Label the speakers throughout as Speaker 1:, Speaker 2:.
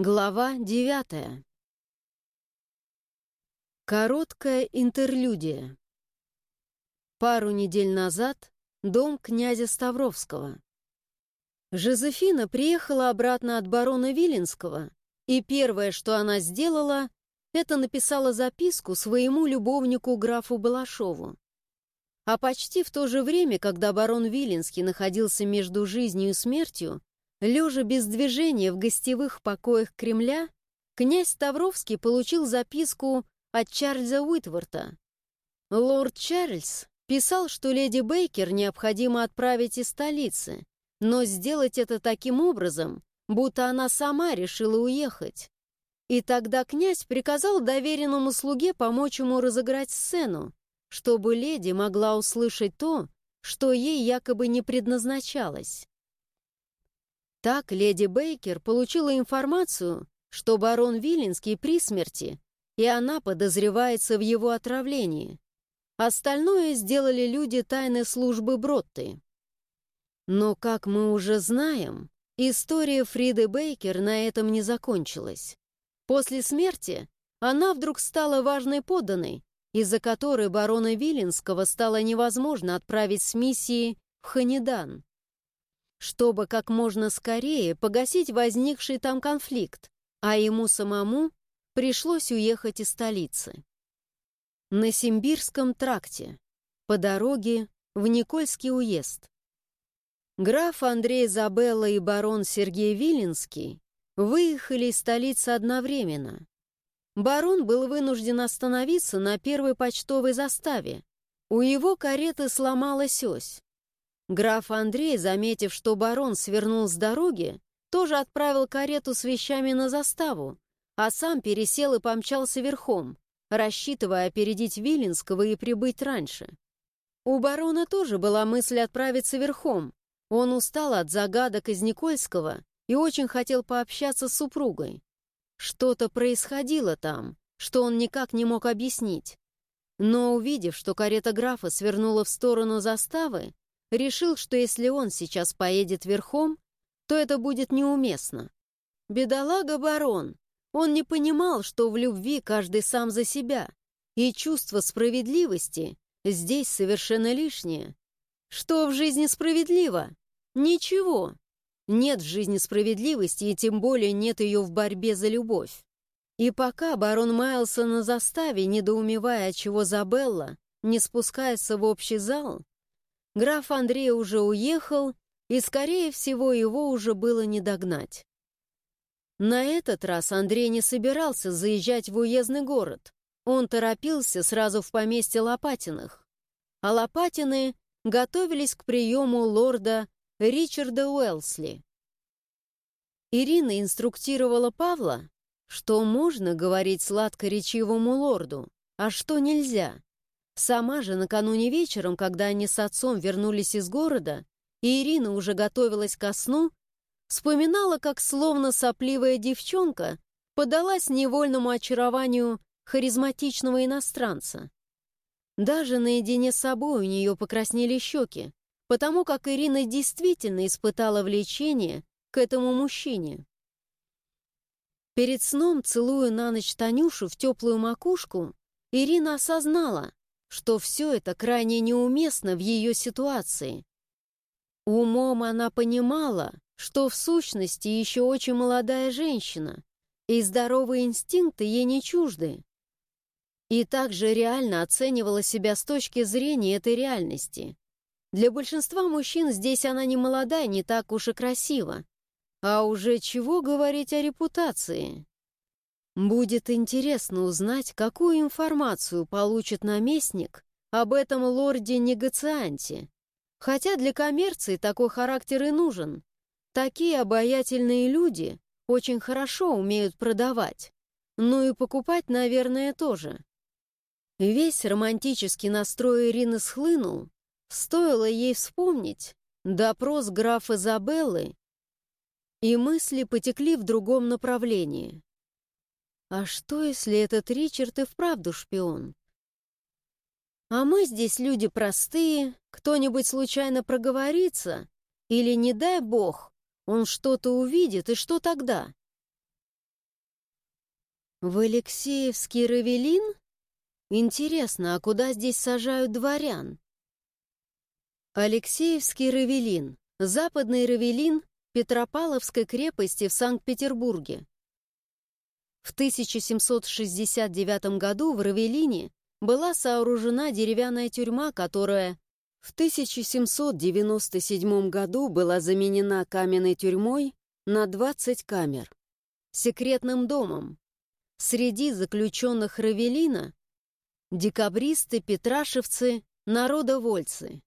Speaker 1: Глава девятая. Короткая интерлюдия. Пару недель назад дом князя Ставровского. Жозефина приехала обратно от барона Виленского, и первое, что она сделала, это написала записку своему любовнику графу Балашову. А почти в то же время, когда барон Виленский находился между жизнью и смертью, Лежа без движения в гостевых покоях Кремля, князь Ставровский получил записку от Чарльза Уитворта. Лорд Чарльз писал, что леди Бейкер необходимо отправить из столицы, но сделать это таким образом, будто она сама решила уехать. И тогда князь приказал доверенному слуге помочь ему разыграть сцену, чтобы леди могла услышать то, что ей якобы не предназначалось. Так леди Бейкер получила информацию, что барон Виллинский при смерти, и она подозревается в его отравлении. Остальное сделали люди тайной службы Бротты. Но, как мы уже знаем, история Фриды Бейкер на этом не закончилась. После смерти она вдруг стала важной подданной, из-за которой барона Виллинского стало невозможно отправить с миссией в Ханидан чтобы как можно скорее погасить возникший там конфликт, а ему самому пришлось уехать из столицы. На Симбирском тракте, по дороге в Никольский уезд. Граф Андрей Забелла и барон Сергей Виленский выехали из столицы одновременно. Барон был вынужден остановиться на первой почтовой заставе. У его кареты сломалась ось. Граф Андрей, заметив, что барон свернул с дороги, тоже отправил карету с вещами на заставу, а сам пересел и помчался верхом, рассчитывая опередить Виленского и прибыть раньше. У барона тоже была мысль отправиться верхом. Он устал от загадок из Никольского и очень хотел пообщаться с супругой. Что-то происходило там, что он никак не мог объяснить. Но увидев, что карета графа свернула в сторону заставы, решил, что если он сейчас поедет верхом, то это будет неуместно. Бедолага барон, он не понимал, что в любви каждый сам за себя, и чувство справедливости здесь совершенно лишнее. Что в жизни справедливо? Ничего. Нет в жизни справедливости, и тем более нет ее в борьбе за любовь. И пока барон маялся на заставе, недоумевая, чего Забелла не спускается в общий зал, Граф Андрей уже уехал, и, скорее всего, его уже было не догнать. На этот раз Андрей не собирался заезжать в уездный город. Он торопился сразу в поместье Лопатиных. А Лопатины готовились к приему лорда Ричарда Уэлсли. Ирина инструктировала Павла, что можно говорить сладкоречивому лорду, а что нельзя. Сама же накануне вечером, когда они с отцом вернулись из города, и Ирина уже готовилась ко сну, вспоминала, как словно сопливая девчонка подалась невольному очарованию харизматичного иностранца. Даже наедине с собой у нее покраснели щеки, потому как Ирина действительно испытала влечение к этому мужчине. Перед сном, целуя на ночь Танюшу в теплую макушку, Ирина осознала, что все это крайне неуместно в ее ситуации. Умом она понимала, что в сущности еще очень молодая женщина, и здоровые инстинкты ей не чужды. И также реально оценивала себя с точки зрения этой реальности. Для большинства мужчин здесь она не молодая, не так уж и красива. А уже чего говорить о репутации? Будет интересно узнать, какую информацию получит наместник об этом лорде-негацианте. Хотя для коммерции такой характер и нужен. Такие обаятельные люди очень хорошо умеют продавать. Ну и покупать, наверное, тоже. Весь романтический настрой Ирины схлынул. Стоило ей вспомнить допрос графа Забеллы, и мысли потекли в другом направлении. А что, если этот Ричард и вправду шпион? А мы здесь люди простые, кто-нибудь случайно проговорится, или, не дай бог, он что-то увидит, и что тогда? В Алексеевский Равелин? Интересно, а куда здесь сажают дворян? Алексеевский Равелин, западный Равелин Петропавловской крепости в Санкт-Петербурге. В 1769 году в Равелине была сооружена деревянная тюрьма, которая в 1797 году была заменена каменной тюрьмой на 20 камер, секретным домом. Среди заключенных Равелина – декабристы, петрашевцы, народовольцы.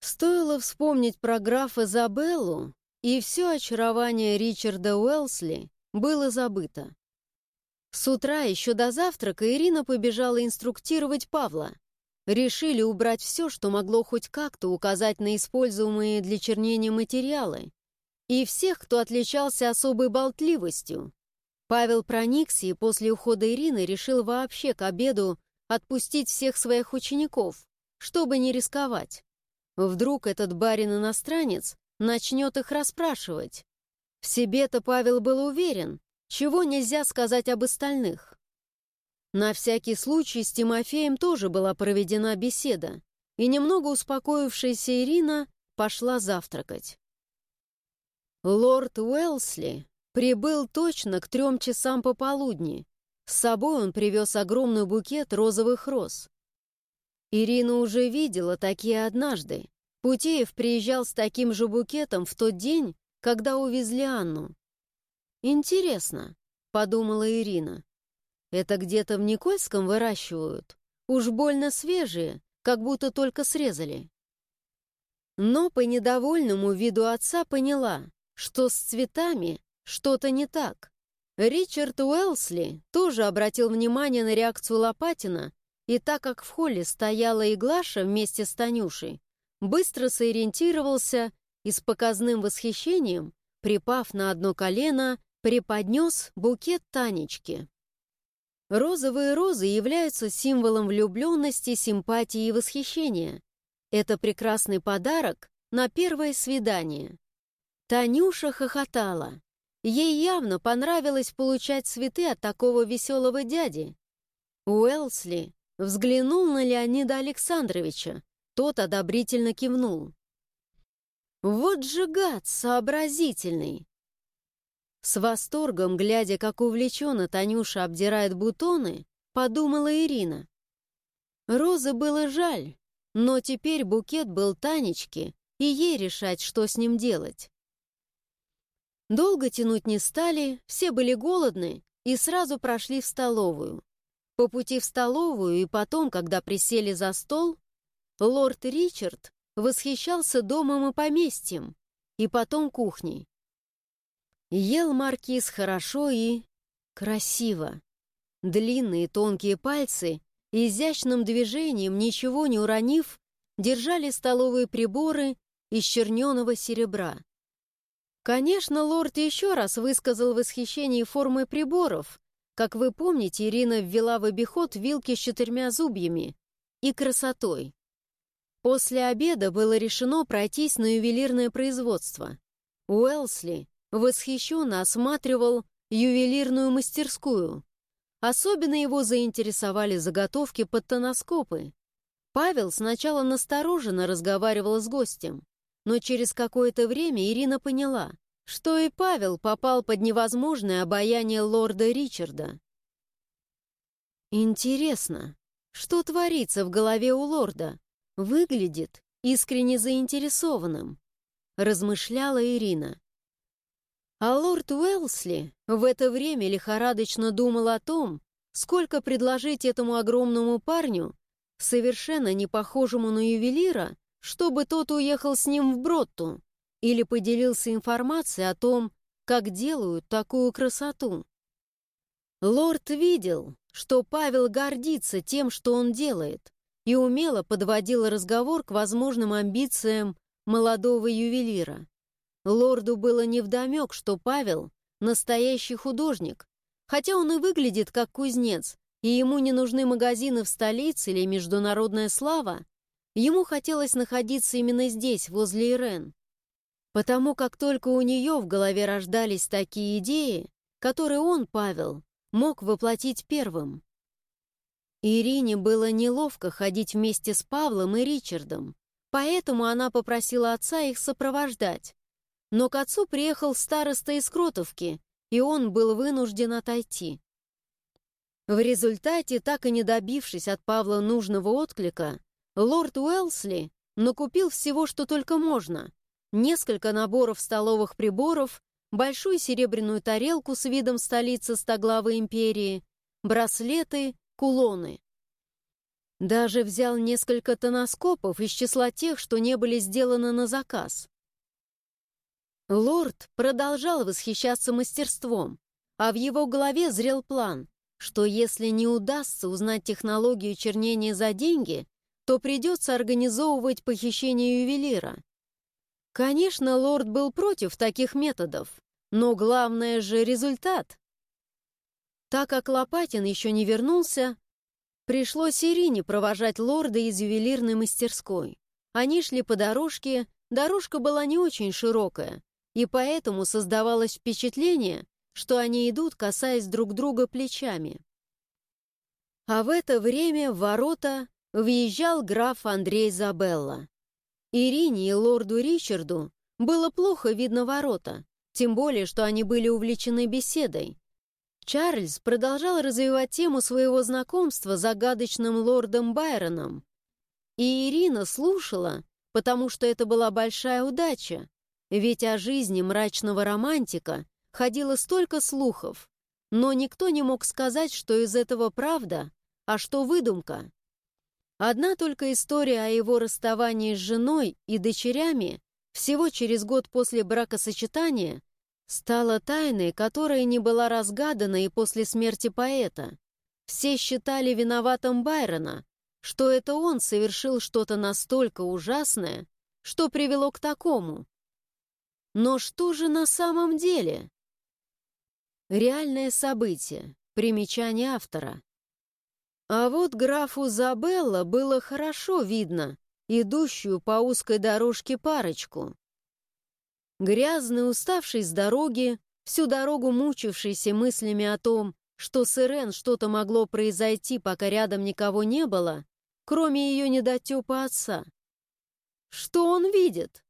Speaker 1: Стоило вспомнить про графа Забеллу, и все очарование Ричарда Уэлсли было забыто. С утра еще до завтрака Ирина побежала инструктировать Павла. Решили убрать все, что могло хоть как-то указать на используемые для чернения материалы, и всех, кто отличался особой болтливостью. Павел проникся и после ухода Ирины решил вообще к обеду отпустить всех своих учеников, чтобы не рисковать. Вдруг этот барин-иностранец начнет их расспрашивать. В себе-то Павел был уверен, чего нельзя сказать об остальных. На всякий случай с Тимофеем тоже была проведена беседа, и немного успокоившаяся Ирина пошла завтракать. Лорд Уэлсли прибыл точно к трем часам пополудни. С собой он привез огромный букет розовых роз. Ирина уже видела такие однажды. Путеев приезжал с таким же букетом в тот день, когда увезли Анну. «Интересно», — подумала Ирина. «Это где-то в Никольском выращивают? Уж больно свежие, как будто только срезали». Но по недовольному виду отца поняла, что с цветами что-то не так. Ричард Уэлсли тоже обратил внимание на реакцию Лопатина и так как в холле стояла и Глаша вместе с Танюшей, быстро сориентировался и с показным восхищением, припав на одно колено, преподнес букет Танечки. Розовые розы являются символом влюбленности, симпатии и восхищения. Это прекрасный подарок на первое свидание. Танюша хохотала. Ей явно понравилось получать цветы от такого веселого дяди. Уэлсли Взглянул на Леонида Александровича. Тот одобрительно кивнул. «Вот же гад сообразительный!» С восторгом, глядя, как увлеченно Танюша обдирает бутоны, подумала Ирина. Розы было жаль, но теперь букет был Танечке, и ей решать, что с ним делать. Долго тянуть не стали, все были голодны и сразу прошли в столовую. По пути в столовую и потом, когда присели за стол, лорд Ричард восхищался домом и поместьем, и потом кухней. Ел маркиз хорошо и красиво. Длинные тонкие пальцы, изящным движением, ничего не уронив, держали столовые приборы из черненого серебра. Конечно, лорд еще раз высказал восхищение формой приборов, как вы помните, Ирина ввела в обиход вилки с четырьмя зубьями и красотой. После обеда было решено пройтись на ювелирное производство. Уэлсли восхищенно осматривал ювелирную мастерскую. Особенно его заинтересовали заготовки под тоноскопы. Павел сначала настороженно разговаривал с гостем, но через какое-то время Ирина поняла, что и Павел попал под невозможное обаяние лорда Ричарда. Интересно, что творится в голове у лорда? Выглядит искренне заинтересованным, размышляла Ирина. А лорд Уэлсли в это время лихорадочно думал о том, сколько предложить этому огромному парню, совершенно не похожему на ювелира, чтобы тот уехал с ним в Бротту или поделился информацией о том, как делают такую красоту. Лорд видел, что Павел гордится тем, что он делает, и умело подводил разговор к возможным амбициям молодого ювелира. Лорду было невдомек, что Павел — настоящий художник, хотя он и выглядит как кузнец, и ему не нужны магазины в столице или международная слава, ему хотелось находиться именно здесь, возле Ирен. Потому как только у нее в голове рождались такие идеи, которые он, Павел, мог воплотить первым. Ирине было неловко ходить вместе с Павлом и Ричардом, поэтому она попросила отца их сопровождать. Но к отцу приехал староста из Кротовки, и он был вынужден отойти. В результате, так и не добившись от Павла нужного отклика, лорд Уэлсли накупил всего, что только можно. Несколько наборов столовых приборов, большую серебряную тарелку с видом столицы Стоглавой империи, браслеты, кулоны. Даже взял несколько тоноскопов из числа тех, что не были сделаны на заказ. Лорд продолжал восхищаться мастерством, а в его голове зрел план, что если не удастся узнать технологию чернения за деньги, то придется организовывать похищение ювелира. Конечно, лорд был против таких методов, но главное же результат. Так как Лопатин еще не вернулся, пришлось Ирине провожать лорда из ювелирной мастерской. Они шли по дорожке, дорожка была не очень широкая, и поэтому создавалось впечатление, что они идут, касаясь друг друга плечами. А в это время в ворота въезжал граф Андрей Забелла. Ирине и лорду Ричарду было плохо видно ворота, тем более, что они были увлечены беседой. Чарльз продолжал развивать тему своего знакомства с загадочным лордом Байроном. И Ирина слушала, потому что это была большая удача, ведь о жизни мрачного романтика ходило столько слухов, но никто не мог сказать, что из этого правда, а что выдумка. Одна только история о его расставании с женой и дочерями всего через год после бракосочетания стала тайной, которая не была разгадана и после смерти поэта. Все считали виноватым Байрона, что это он совершил что-то настолько ужасное, что привело к такому. Но что же на самом деле? Реальное событие. Примечание автора. А вот графу Забелла было хорошо видно идущую по узкой дорожке парочку. Грязный, уставший с дороги, всю дорогу мучившийся мыслями о том, что с Ирен что-то могло произойти, пока рядом никого не было, кроме ее недотепа отца. Что он видит?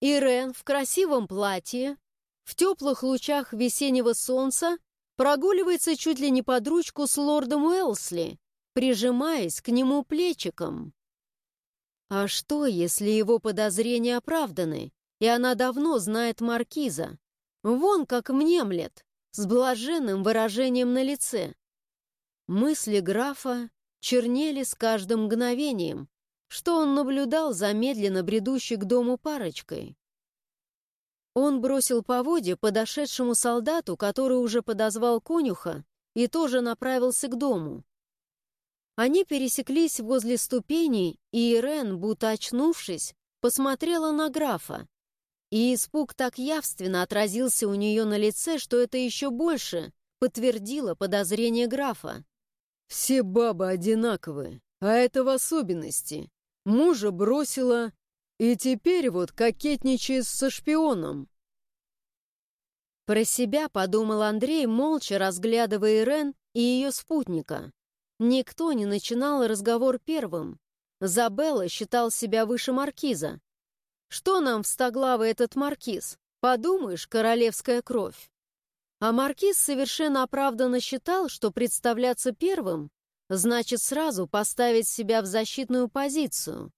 Speaker 1: Ирен в красивом платье, в теплых лучах весеннего солнца прогуливается чуть ли не под ручку с лордом Уэлсли, прижимаясь к нему плечиком. А что, если его подозрения оправданы, и она давно знает маркиза? Вон как мнемлет, с блаженным выражением на лице. Мысли графа чернели с каждым мгновением, что он наблюдал за медленно бредущей к дому парочкой. Он бросил поводья подошедшему солдату, который уже подозвал конюха, и тоже направился к дому. Они пересеклись возле ступеней, и Ирен, будто очнувшись, посмотрела на графа. И испуг так явственно отразился у нее на лице, что это еще больше подтвердило подозрение графа. «Все бабы одинаковые, а это в особенности. Мужа бросила, и теперь вот кокетничает со шпионом. Про себя подумал Андрей, молча разглядывая Ирен и ее спутника. Никто не начинал разговор первым. Забелла считал себя выше маркиза. Что нам в стоглавый этот маркиз? Подумаешь, королевская кровь. А маркиз совершенно оправданно считал, что представляться первым значит сразу поставить себя в защитную позицию.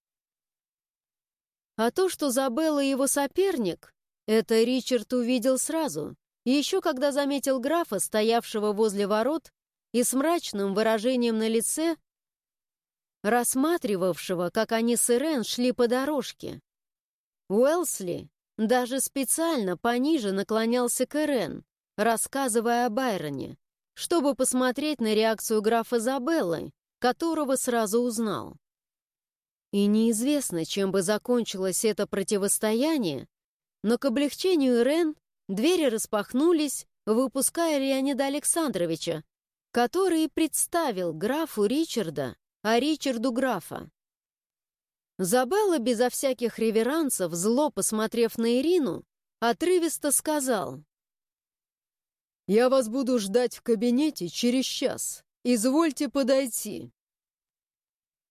Speaker 1: А то, что Забелла его соперник, это Ричард увидел сразу, еще когда заметил графа, стоявшего возле ворот, и с мрачным выражением на лице, рассматривавшего, как они с Ирен шли по дорожке. Уэлсли даже специально пониже наклонялся к Ирен, рассказывая о Байроне, чтобы посмотреть на реакцию графа Забеллы, которого сразу узнал. И неизвестно, чем бы закончилось это противостояние, но к облегчению Рен двери распахнулись, выпуская Леонида Александровича, который представил графу Ричарда, а Ричарду графа. Забелла безо всяких реверансов, зло посмотрев на Ирину, отрывисто сказал. Я вас буду ждать в кабинете через час. Извольте подойти».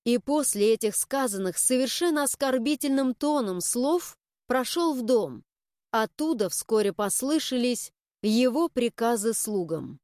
Speaker 1: И после этих сказанных совершенно оскорбительным тоном слов прошел в дом. Оттуда вскоре послышались его приказы слугам.